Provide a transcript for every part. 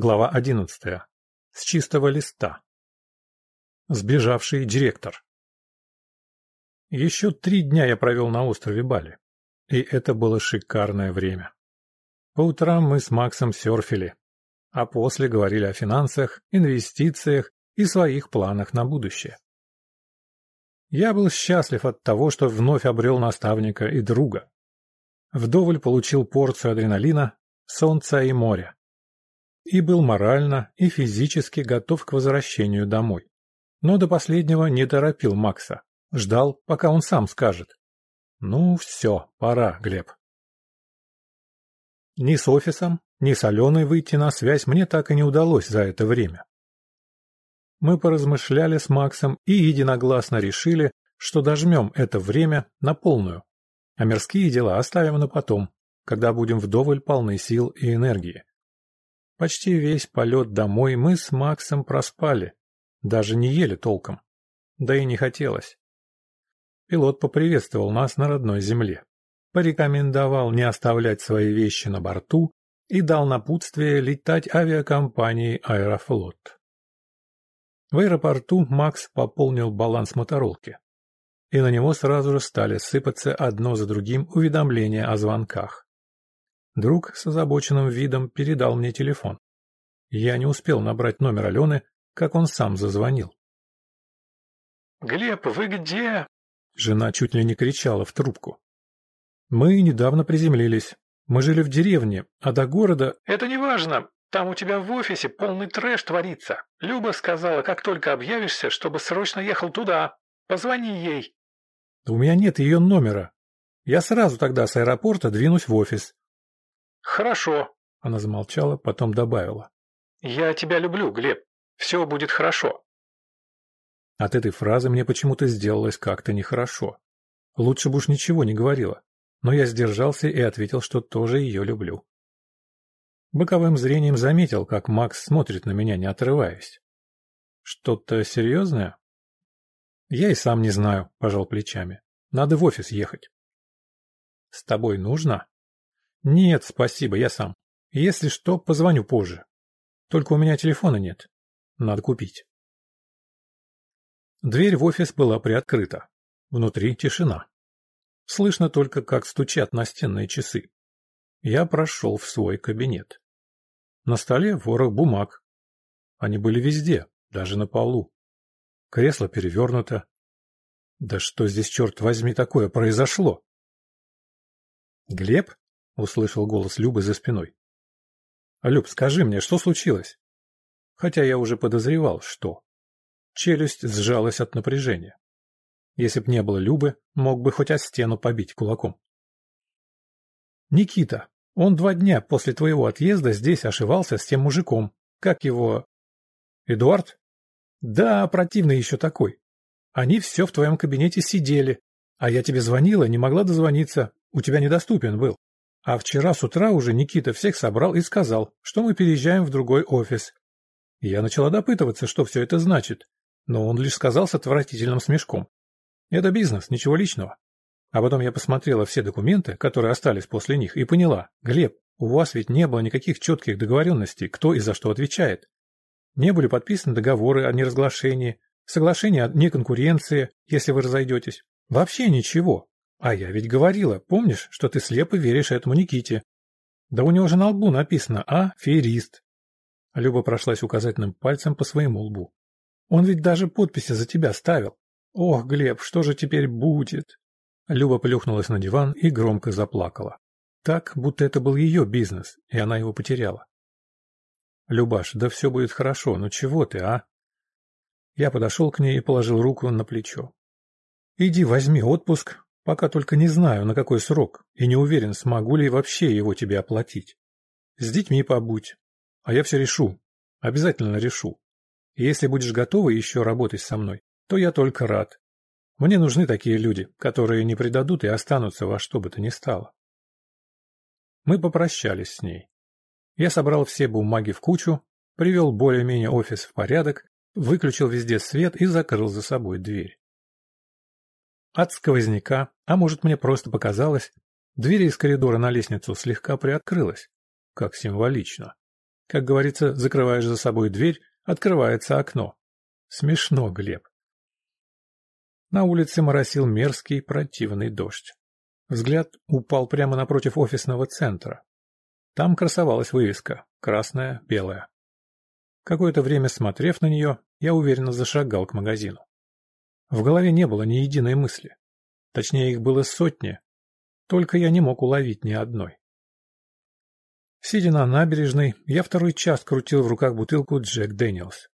Глава одиннадцатая. С чистого листа. Сбежавший директор. Еще три дня я провел на острове Бали. И это было шикарное время. По утрам мы с Максом серфили, а после говорили о финансах, инвестициях и своих планах на будущее. Я был счастлив от того, что вновь обрел наставника и друга. Вдоволь получил порцию адреналина, солнца и моря. И был морально и физически готов к возвращению домой. Но до последнего не торопил Макса. Ждал, пока он сам скажет. Ну, все, пора, Глеб. Ни с офисом, ни с Аленой выйти на связь мне так и не удалось за это время. Мы поразмышляли с Максом и единогласно решили, что дожмем это время на полную, а мирские дела оставим на потом, когда будем вдоволь полны сил и энергии. Почти весь полет домой мы с Максом проспали, даже не ели толком, да и не хотелось. Пилот поприветствовал нас на родной земле, порекомендовал не оставлять свои вещи на борту и дал напутствие летать авиакомпанией «Аэрофлот». В аэропорту Макс пополнил баланс моторолки, и на него сразу же стали сыпаться одно за другим уведомления о звонках. Друг с озабоченным видом передал мне телефон. Я не успел набрать номер Алены, как он сам зазвонил. «Глеб, вы где?» Жена чуть ли не кричала в трубку. «Мы недавно приземлились. Мы жили в деревне, а до города...» «Это не важно. Там у тебя в офисе полный трэш творится. Люба сказала, как только объявишься, чтобы срочно ехал туда. Позвони ей. У меня нет ее номера. Я сразу тогда с аэропорта двинусь в офис. Хорошо. Она замолчала, потом добавила. Я тебя люблю, Глеб. Все будет хорошо. От этой фразы мне почему-то сделалось как-то нехорошо. Лучше бы уж ничего не говорила. Но я сдержался и ответил, что тоже ее люблю. Боковым зрением заметил, как Макс смотрит на меня, не отрываясь. Что-то серьезное? Я и сам не знаю, пожал плечами. Надо в офис ехать. С тобой нужно? Нет, спасибо, я сам. Если что, позвоню позже. Только у меня телефона нет. Надо купить. Дверь в офис была приоткрыта. Внутри тишина. Слышно только, как стучат настенные часы. Я прошел в свой кабинет. На столе ворох бумаг. Они были везде, даже на полу. Кресло перевернуто. Да что здесь, черт возьми, такое произошло? «Глеб?» — услышал голос Любы за спиной. «Люб, скажи мне, что случилось?» Хотя я уже подозревал, что. Челюсть сжалась от напряжения. Если б не было Любы, мог бы хоть о стену побить кулаком. Никита. Он два дня после твоего отъезда здесь ошивался с тем мужиком. Как его... Эдуард? Да, противный еще такой. Они все в твоем кабинете сидели. А я тебе звонила, не могла дозвониться. У тебя недоступен был. А вчера с утра уже Никита всех собрал и сказал, что мы переезжаем в другой офис. Я начала допытываться, что все это значит. Но он лишь сказал с отвратительным смешком. Это бизнес, ничего личного. А потом я посмотрела все документы, которые остались после них, и поняла, Глеб, у вас ведь не было никаких четких договоренностей, кто и за что отвечает. Не были подписаны договоры о неразглашении, соглашение о неконкуренции, если вы разойдетесь. Вообще ничего. А я ведь говорила, помнишь, что ты слепо веришь этому Никите? Да у него же на лбу написано «А. Ферист». Люба прошлась указательным пальцем по своему лбу. Он ведь даже подписи за тебя ставил. Ох, Глеб, что же теперь будет? Люба плюхнулась на диван и громко заплакала. Так, будто это был ее бизнес, и она его потеряла. «Любаш, да все будет хорошо, ну чего ты, а?» Я подошел к ней и положил руку на плечо. «Иди возьми отпуск, пока только не знаю, на какой срок, и не уверен, смогу ли вообще его тебе оплатить. С детьми побудь, а я все решу, обязательно решу. И если будешь готова еще работать со мной, то я только рад. Мне нужны такие люди, которые не предадут и останутся во что бы то ни стало. Мы попрощались с ней. Я собрал все бумаги в кучу, привел более-менее офис в порядок, выключил везде свет и закрыл за собой дверь. От сквозняка, а может мне просто показалось, дверь из коридора на лестницу слегка приоткрылась, как символично. Как говорится, закрываешь за собой дверь, открывается окно. Смешно, Глеб. На улице моросил мерзкий противный дождь. Взгляд упал прямо напротив офисного центра. Там красовалась вывеска «Красная, белая». Какое-то время смотрев на нее, я уверенно зашагал к магазину. В голове не было ни единой мысли. Точнее, их было сотни. Только я не мог уловить ни одной. Сидя на набережной, я второй час крутил в руках бутылку Джек Дэниелс.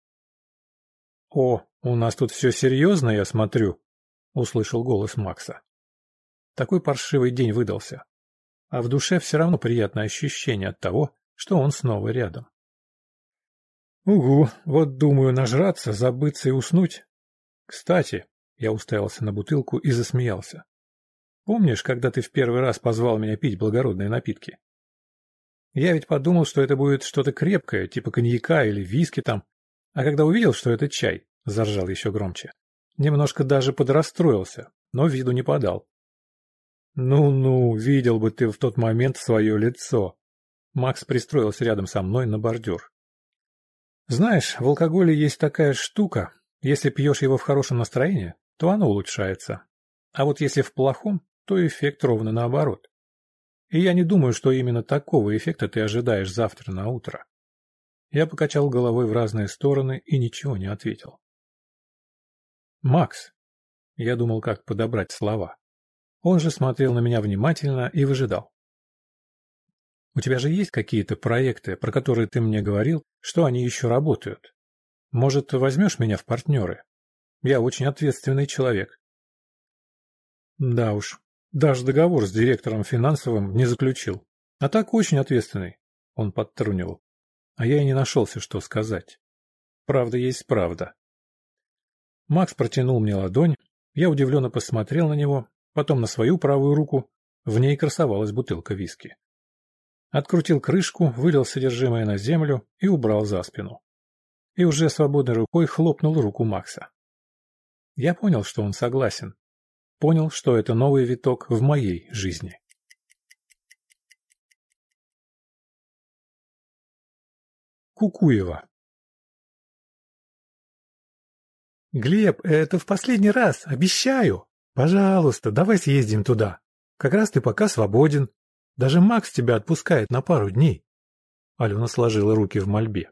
«О, у нас тут все серьезно, я смотрю», — услышал голос Макса. Такой паршивый день выдался. А в душе все равно приятное ощущение от того, что он снова рядом. Угу, вот думаю нажраться, забыться и уснуть. Кстати, я уставился на бутылку и засмеялся. Помнишь, когда ты в первый раз позвал меня пить благородные напитки? Я ведь подумал, что это будет что-то крепкое, типа коньяка или виски там. А когда увидел, что это чай, заржал еще громче. Немножко даже подрастроился, но виду не подал. «Ну-ну, видел бы ты в тот момент свое лицо!» Макс пристроился рядом со мной на бордюр. «Знаешь, в алкоголе есть такая штука. Если пьешь его в хорошем настроении, то оно улучшается. А вот если в плохом, то эффект ровно наоборот. И я не думаю, что именно такого эффекта ты ожидаешь завтра на утро». Я покачал головой в разные стороны и ничего не ответил. «Макс!» Я думал, как подобрать слова. Он же смотрел на меня внимательно и выжидал. «У тебя же есть какие-то проекты, про которые ты мне говорил, что они еще работают? Может, возьмешь меня в партнеры? Я очень ответственный человек». Да уж, даже договор с директором финансовым не заключил. А так очень ответственный, он подтрунивал. А я и не нашелся, что сказать. Правда есть правда. Макс протянул мне ладонь, я удивленно посмотрел на него потом на свою правую руку, в ней красовалась бутылка виски. Открутил крышку, вылил содержимое на землю и убрал за спину. И уже свободной рукой хлопнул руку Макса. Я понял, что он согласен. Понял, что это новый виток в моей жизни. Кукуева «Глеб, это в последний раз, обещаю!» «Пожалуйста, давай съездим туда. Как раз ты пока свободен. Даже Макс тебя отпускает на пару дней». Алена сложила руки в мольбе.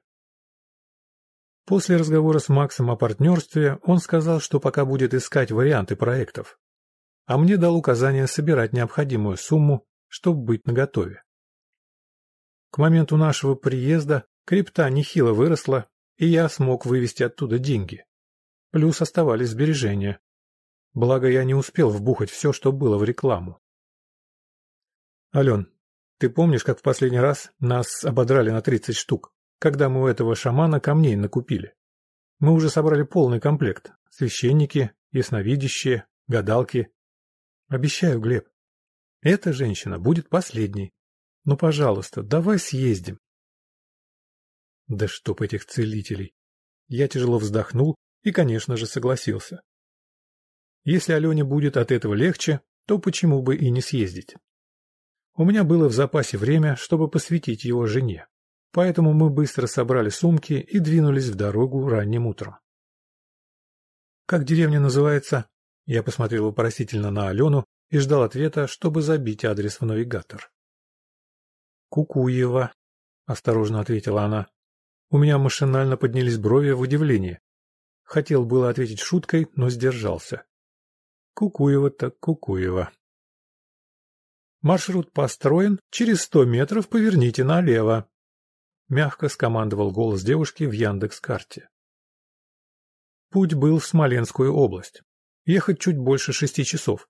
После разговора с Максом о партнерстве он сказал, что пока будет искать варианты проектов. А мне дал указание собирать необходимую сумму, чтобы быть наготове. К моменту нашего приезда крипта нехило выросла, и я смог вывести оттуда деньги. Плюс оставались сбережения, Благо, я не успел вбухать все, что было в рекламу. Ален, ты помнишь, как в последний раз нас ободрали на 30 штук, когда мы у этого шамана камней накупили? Мы уже собрали полный комплект. Священники, ясновидящие, гадалки. Обещаю, Глеб, эта женщина будет последней. Ну, пожалуйста, давай съездим. Да чтоб этих целителей. Я тяжело вздохнул и, конечно же, согласился. Если Алене будет от этого легче, то почему бы и не съездить? У меня было в запасе время, чтобы посвятить его жене. Поэтому мы быстро собрали сумки и двинулись в дорогу ранним утром. «Как деревня называется?» Я посмотрел вопросительно на Алену и ждал ответа, чтобы забить адрес в навигатор. «Кукуева», — осторожно ответила она. У меня машинально поднялись брови в удивлении. Хотел было ответить шуткой, но сдержался. Кукуева так Кукуева. Маршрут построен, через сто метров поверните налево. Мягко скомандовал голос девушки в Яндекс-карте. Путь был в Смоленскую область. Ехать чуть больше шести часов.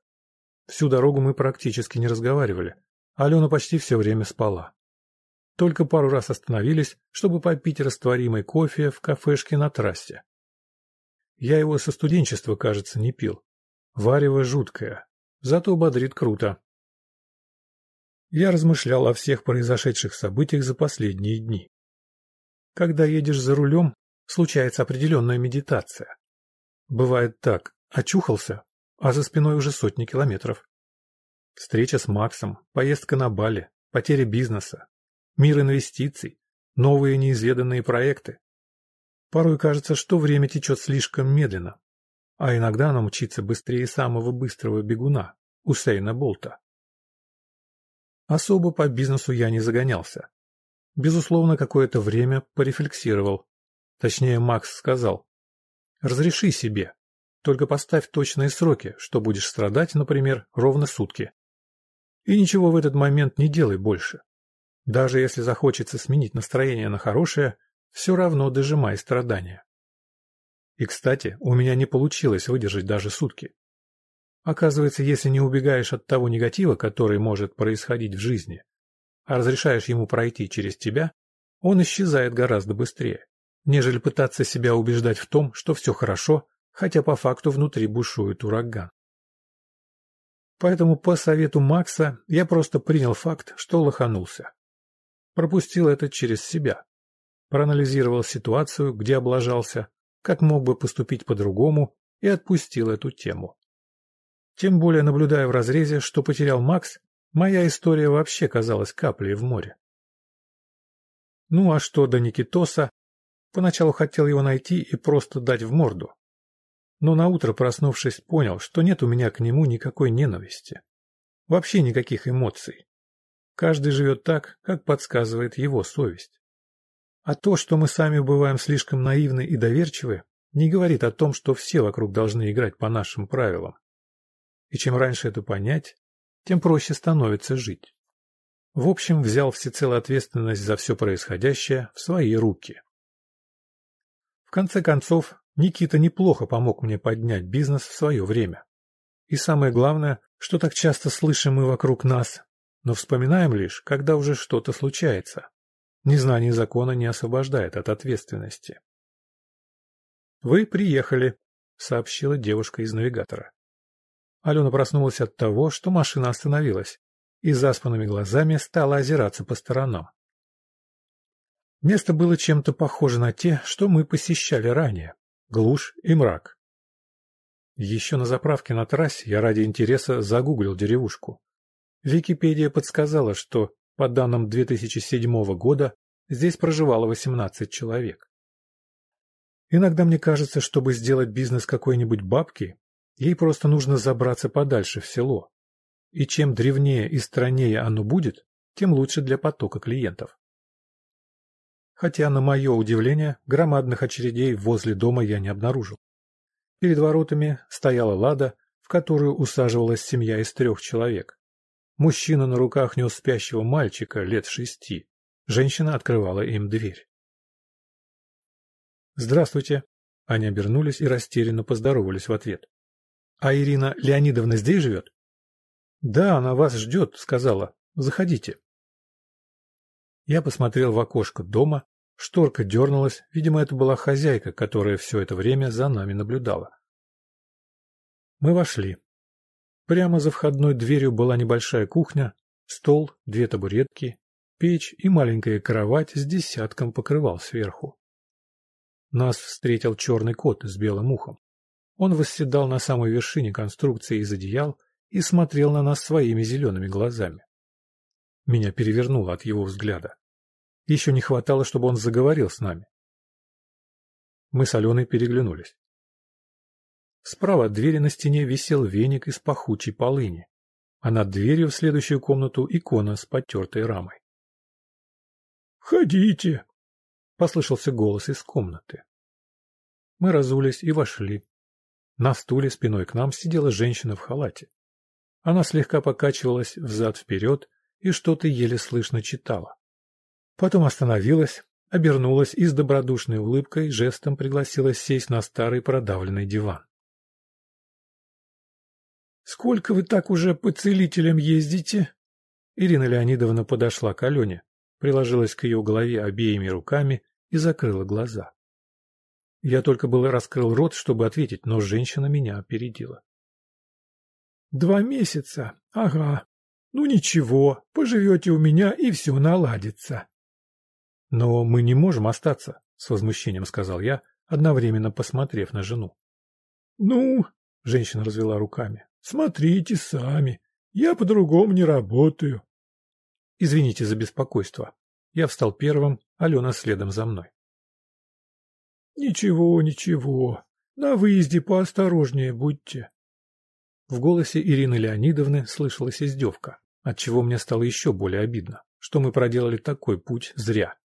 Всю дорогу мы практически не разговаривали. Алена почти все время спала. Только пару раз остановились, чтобы попить растворимый кофе в кафешке на трассе. Я его со студенчества, кажется, не пил. Варево жуткое, зато бодрит круто. Я размышлял о всех произошедших событиях за последние дни. Когда едешь за рулем, случается определенная медитация. Бывает так, очухался, а за спиной уже сотни километров. Встреча с Максом, поездка на Бали, потеря бизнеса, мир инвестиций, новые неизведанные проекты. Порой кажется, что время течет слишком медленно, а иногда оно мчится быстрее самого быстрого бегуна, Усейна Болта. Особо по бизнесу я не загонялся. Безусловно, какое-то время порефлексировал. Точнее, Макс сказал. Разреши себе. Только поставь точные сроки, что будешь страдать, например, ровно сутки. И ничего в этот момент не делай больше. Даже если захочется сменить настроение на хорошее, все равно дожимай страдания. И, кстати, у меня не получилось выдержать даже сутки. Оказывается, если не убегаешь от того негатива, который может происходить в жизни, а разрешаешь ему пройти через тебя, он исчезает гораздо быстрее, нежели пытаться себя убеждать в том, что все хорошо, хотя по факту внутри бушует ураган. Поэтому по совету Макса я просто принял факт, что лоханулся. Пропустил это через себя. Проанализировал ситуацию, где облажался, как мог бы поступить по-другому, и отпустил эту тему. Тем более, наблюдая в разрезе, что потерял Макс, моя история вообще казалась каплей в море. Ну а что до Никитоса? Поначалу хотел его найти и просто дать в морду. Но наутро, проснувшись, понял, что нет у меня к нему никакой ненависти. Вообще никаких эмоций. Каждый живет так, как подсказывает его совесть. А то, что мы сами бываем слишком наивны и доверчивы, не говорит о том, что все вокруг должны играть по нашим правилам. И чем раньше это понять, тем проще становится жить. В общем, взял всецело ответственность за все происходящее в свои руки. В конце концов, Никита неплохо помог мне поднять бизнес в свое время. И самое главное, что так часто слышим мы вокруг нас, но вспоминаем лишь, когда уже что-то случается. Незнание закона не освобождает от ответственности. «Вы приехали», — сообщила девушка из навигатора. Алена проснулась от того, что машина остановилась, и заспанными глазами стала озираться по сторонам. Место было чем-то похоже на те, что мы посещали ранее. Глушь и мрак. Еще на заправке на трассе я ради интереса загуглил деревушку. Википедия подсказала, что, по данным 2007 года, здесь проживало 18 человек. Иногда мне кажется, чтобы сделать бизнес какой-нибудь бабки, Ей просто нужно забраться подальше в село. И чем древнее и страннее оно будет, тем лучше для потока клиентов. Хотя, на мое удивление, громадных очередей возле дома я не обнаружил. Перед воротами стояла лада, в которую усаживалась семья из трех человек. Мужчина на руках нес спящего мальчика лет шести. Женщина открывала им дверь. «Здравствуйте!» Они обернулись и растерянно поздоровались в ответ. А Ирина Леонидовна здесь живет? Да, она вас ждет, сказала. Заходите. Я посмотрел в окошко дома. Шторка дернулась. Видимо, это была хозяйка, которая все это время за нами наблюдала. Мы вошли. Прямо за входной дверью была небольшая кухня, стол, две табуретки, печь и маленькая кровать с десятком покрывал сверху. Нас встретил черный кот с белым ухом. Он восседал на самой вершине конструкции из одеял и смотрел на нас своими зелеными глазами. Меня перевернуло от его взгляда. Еще не хватало, чтобы он заговорил с нами. Мы с Аленой переглянулись. Справа от двери на стене висел веник из пахучей полыни, а над дверью в следующую комнату икона с потертой рамой. «Входите!» — послышался голос из комнаты. Мы разулись и вошли. На стуле спиной к нам сидела женщина в халате. Она слегка покачивалась взад-вперед и что-то еле слышно читала. Потом остановилась, обернулась и с добродушной улыбкой жестом пригласила сесть на старый продавленный диван. «Сколько вы так уже по целителям ездите?» Ирина Леонидовна подошла к Алене, приложилась к ее голове обеими руками и закрыла глаза. Я только было раскрыл рот, чтобы ответить, но женщина меня опередила. «Два месяца? Ага. Ну ничего, поживете у меня, и все наладится». «Но мы не можем остаться», — с возмущением сказал я, одновременно посмотрев на жену. «Ну», — женщина развела руками, — «смотрите сами. Я по-другому не работаю». «Извините за беспокойство». Я встал первым, Алена следом за мной. «Ничего, ничего. На выезде поосторожнее будьте». В голосе Ирины Леонидовны слышалась издевка, отчего мне стало еще более обидно, что мы проделали такой путь зря.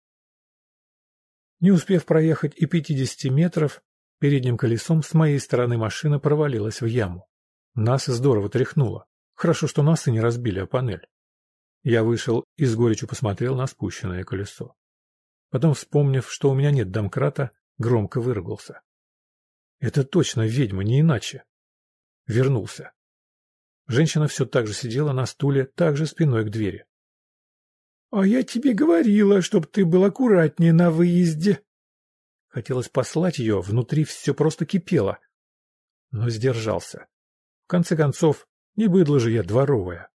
Не успев проехать и пятидесяти метров, передним колесом с моей стороны машина провалилась в яму. Нас здорово тряхнуло. Хорошо, что носы не разбили о панель. Я вышел и с горечью посмотрел на спущенное колесо. Потом, вспомнив, что у меня нет домкрата, громко выругался. Это точно ведьма, не иначе. Вернулся. Женщина все так же сидела на стуле, также спиной к двери. — А я тебе говорила, чтоб ты был аккуратнее на выезде. Хотелось послать ее, внутри все просто кипело. Но сдержался. В конце концов, не быдло же я дворовая.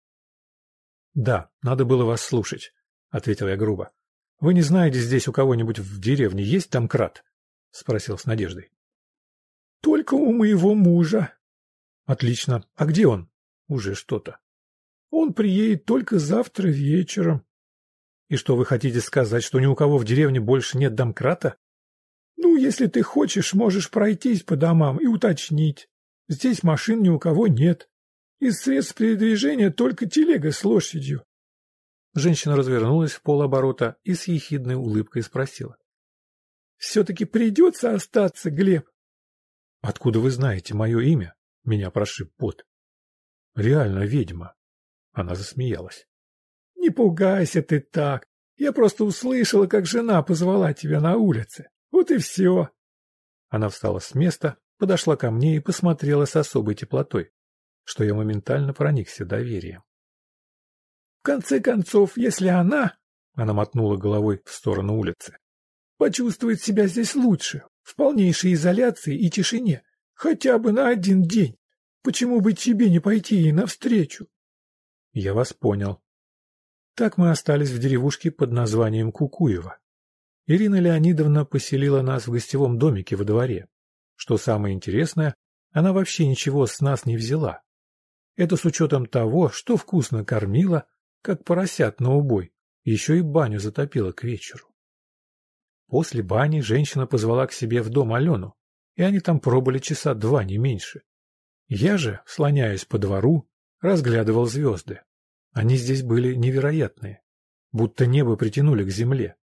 — Да, надо было вас слушать, — ответил я грубо. — Вы не знаете, здесь у кого-нибудь в деревне есть домкрат? — спросил с надеждой. — Только у моего мужа. — Отлично. А где он? Уже что-то. — Он приедет только завтра вечером. — И что, вы хотите сказать, что ни у кого в деревне больше нет домкрата? — Ну, если ты хочешь, можешь пройтись по домам и уточнить. Здесь машин ни у кого нет. Из средств передвижения только телега с лошадью. Женщина развернулась в полоборота и с ехидной улыбкой спросила. — Все-таки придется остаться, Глеб? — Откуда вы знаете мое имя? Меня прошиб пот. — Реально ведьма. Она засмеялась. — Не пугайся ты так. Я просто услышала, как жена позвала тебя на улице. Вот и все. Она встала с места, подошла ко мне и посмотрела с особой теплотой, что я моментально проникся доверием. В конце концов, если она, она мотнула головой в сторону улицы, почувствует себя здесь лучше, в полнейшей изоляции и тишине, хотя бы на один день, почему бы тебе не пойти ей навстречу? Я вас понял. Так мы остались в деревушке под названием Кукуево. Ирина Леонидовна поселила нас в гостевом домике во дворе. Что самое интересное, она вообще ничего с нас не взяла. Это с учетом того, что вкусно кормила, как поросят на убой, еще и баню затопила к вечеру. После бани женщина позвала к себе в дом Алену, и они там пробыли часа два, не меньше. Я же, слоняясь по двору, разглядывал звезды. Они здесь были невероятные, будто небо притянули к земле.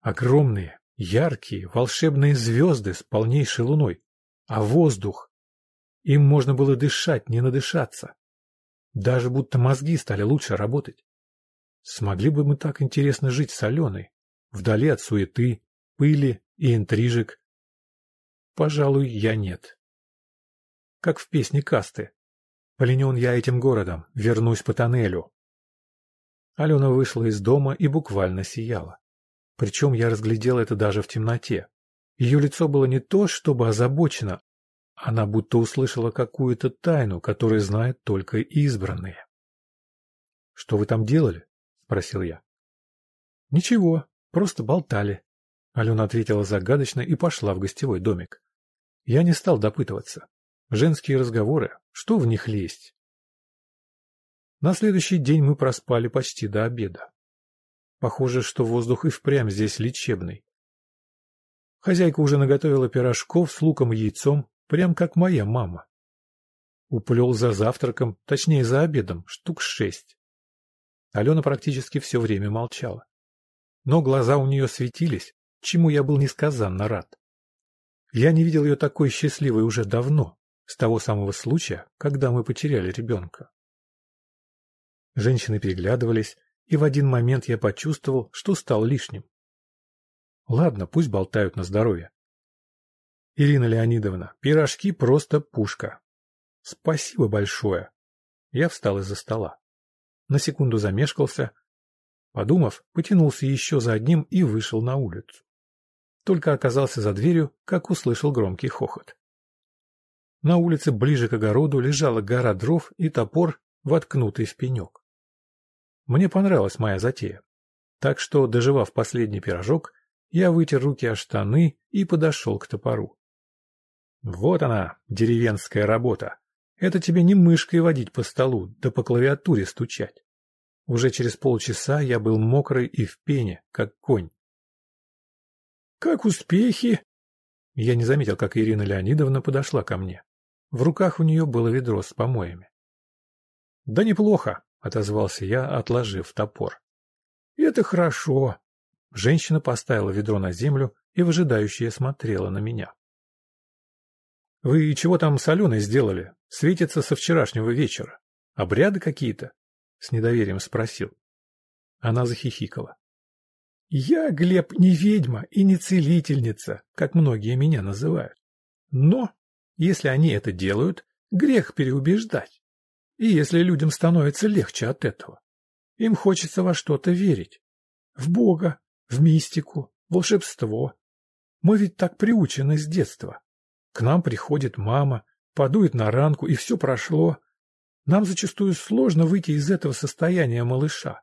Огромные, Яркие, волшебные звезды с полнейшей луной. А воздух? Им можно было дышать, не надышаться. Даже будто мозги стали лучше работать. Смогли бы мы так интересно жить с Аленой, вдали от суеты, пыли и интрижек? Пожалуй, я нет. Как в песне Касты. Поленен я этим городом, вернусь по тоннелю. Алена вышла из дома и буквально сияла. Причем я разглядел это даже в темноте. Ее лицо было не то, чтобы озабочено, она будто услышала какую-то тайну, которую знают только избранные. — Что вы там делали? — спросил я. — Ничего, просто болтали. Алена ответила загадочно и пошла в гостевой домик. Я не стал допытываться. Женские разговоры, что в них лезть? На следующий день мы проспали почти до обеда. Похоже, что воздух и впрямь здесь лечебный. Хозяйка уже наготовила пирожков с луком и яйцом, прям как моя мама. Уплел за завтраком, точнее за обедом, штук шесть. Алена практически все время молчала. Но глаза у нее светились, чему я был несказанно рад. Я не видел ее такой счастливой уже давно, с того самого случая, когда мы потеряли ребенка. Женщины переглядывались, и в один момент я почувствовал, что стал лишним. Ладно, пусть болтают на здоровье. Ирина Леонидовна, пирожки просто пушка. Спасибо большое. Я встал из-за стола. На секунду замешкался. Подумав, потянулся еще за одним и вышел на улицу. Только оказался за дверью, как услышал громкий хохот. На улице ближе к огороду лежала гора дров и топор, воткнутый в пенек. Мне понравилась моя затея. Так что, доживав последний пирожок, я вытер руки о штаны и подошел к топору. Вот она, деревенская работа. Это тебе не мышкой водить по столу, да по клавиатуре стучать. Уже через полчаса я был мокрый и в пене, как конь. «Как успехи?» Я не заметил, как Ирина Леонидовна подошла ко мне. В руках у нее было ведро с помоями. «Да неплохо», — отозвался я, отложив топор. «Это хорошо». Женщина поставила ведро на землю и выжидающе смотрела на меня. «Вы чего там с Аленой сделали? Светится со вчерашнего вечера. Обряды какие-то?» — с недоверием спросил. Она захихикала. «Я, Глеб, не ведьма и не целительница, как многие меня называют. Но, если они это делают, грех переубеждать. И если людям становится легче от этого. Им хочется во что-то верить. В Бога, в мистику, волшебство. Мы ведь так приучены с детства. К нам приходит мама, подует на ранку, и все прошло. Нам зачастую сложно выйти из этого состояния малыша.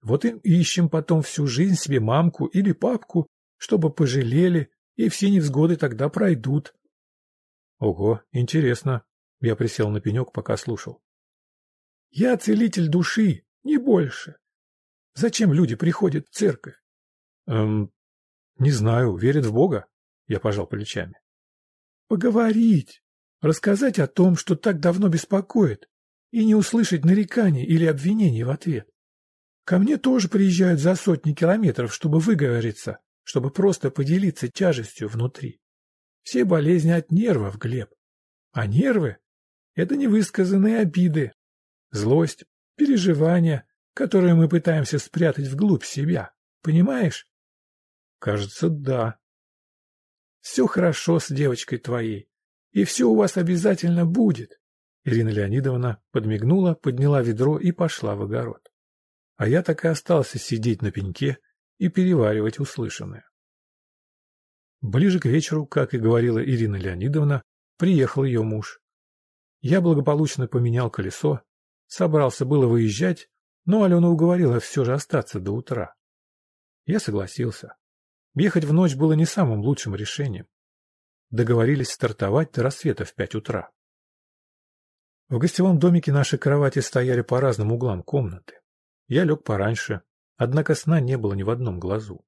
Вот и ищем потом всю жизнь себе мамку или папку, чтобы пожалели, и все невзгоды тогда пройдут. Ого, интересно. Я присел на пенек, пока слушал. Я целитель души, не больше. Зачем люди приходят в церковь? Эм, не знаю, верят в Бога? Я пожал плечами. Поговорить, рассказать о том, что так давно беспокоит, и не услышать нареканий или обвинений в ответ. Ко мне тоже приезжают за сотни километров, чтобы выговориться, чтобы просто поделиться тяжестью внутри. Все болезни от нервов, Глеб. А нервы — это невысказанные обиды, злость, переживания, которые мы пытаемся спрятать вглубь себя. Понимаешь? Кажется, да. Все хорошо с девочкой твоей, и все у вас обязательно будет. Ирина Леонидовна подмигнула, подняла ведро и пошла в огород а я так и остался сидеть на пеньке и переваривать услышанное. Ближе к вечеру, как и говорила Ирина Леонидовна, приехал ее муж. Я благополучно поменял колесо, собрался было выезжать, но Алена уговорила все же остаться до утра. Я согласился. Ехать в ночь было не самым лучшим решением. Договорились стартовать до рассвета в пять утра. В гостевом домике наши кровати стояли по разным углам комнаты. Я лег пораньше, однако сна не было ни в одном глазу.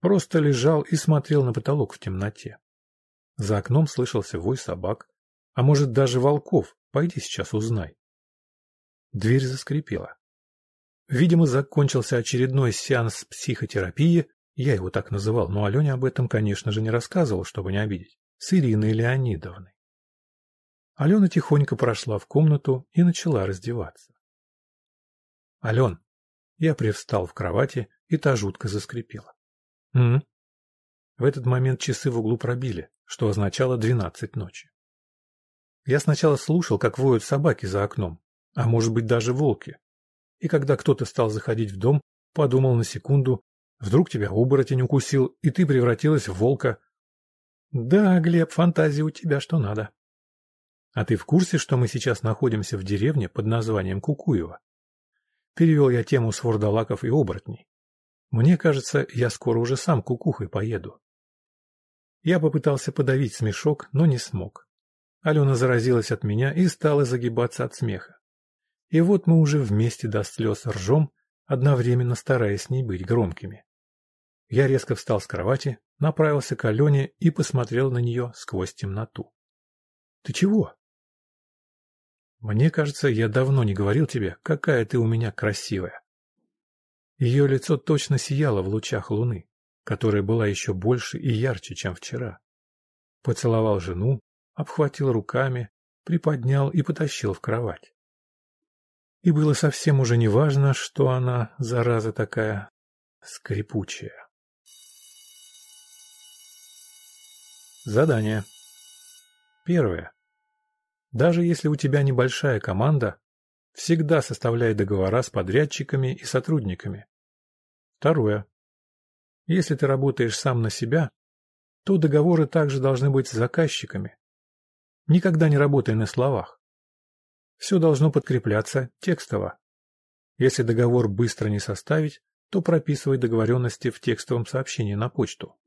Просто лежал и смотрел на потолок в темноте. За окном слышался вой собак, а может даже волков, пойди сейчас узнай. Дверь заскрипела. Видимо, закончился очередной сеанс психотерапии, я его так называл, но Алене об этом, конечно же, не рассказывал, чтобы не обидеть, с Ириной Леонидовной. Алена тихонько прошла в комнату и начала раздеваться. Ален. Я привстал в кровати, и та жутко заскрипела. М, В этот момент часы в углу пробили, что означало двенадцать ночи. Я сначала слушал, как воют собаки за окном, а может быть даже волки. И когда кто-то стал заходить в дом, подумал на секунду, вдруг тебя оборотень укусил, и ты превратилась в волка. Да, Глеб, фантазия у тебя что надо. А ты в курсе, что мы сейчас находимся в деревне под названием Кукуево? Перевел я тему с вордалаков и оборотней. Мне кажется, я скоро уже сам кукухой поеду. Я попытался подавить смешок, но не смог. Алена заразилась от меня и стала загибаться от смеха. И вот мы уже вместе до слез ржем, одновременно стараясь не быть громкими. Я резко встал с кровати, направился к Алене и посмотрел на нее сквозь темноту. — Ты чего? Мне кажется, я давно не говорил тебе, какая ты у меня красивая. Ее лицо точно сияло в лучах луны, которая была еще больше и ярче, чем вчера. Поцеловал жену, обхватил руками, приподнял и потащил в кровать. И было совсем уже не важно, что она, зараза такая, скрипучая. Задание. Первое. Даже если у тебя небольшая команда, всегда составляй договора с подрядчиками и сотрудниками. Второе. Если ты работаешь сам на себя, то договоры также должны быть с заказчиками. Никогда не работай на словах. Все должно подкрепляться текстово. Если договор быстро не составить, то прописывай договоренности в текстовом сообщении на почту.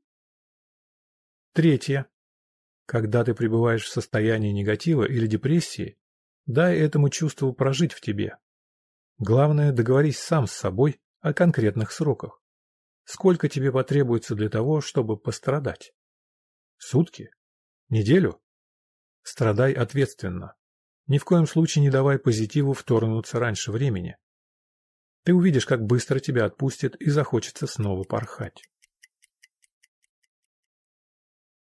Третье. Когда ты пребываешь в состоянии негатива или депрессии, дай этому чувству прожить в тебе. Главное, договорись сам с собой о конкретных сроках. Сколько тебе потребуется для того, чтобы пострадать? Сутки? Неделю? Страдай ответственно. Ни в коем случае не давай позитиву вторгнуться раньше времени. Ты увидишь, как быстро тебя отпустит и захочется снова порхать.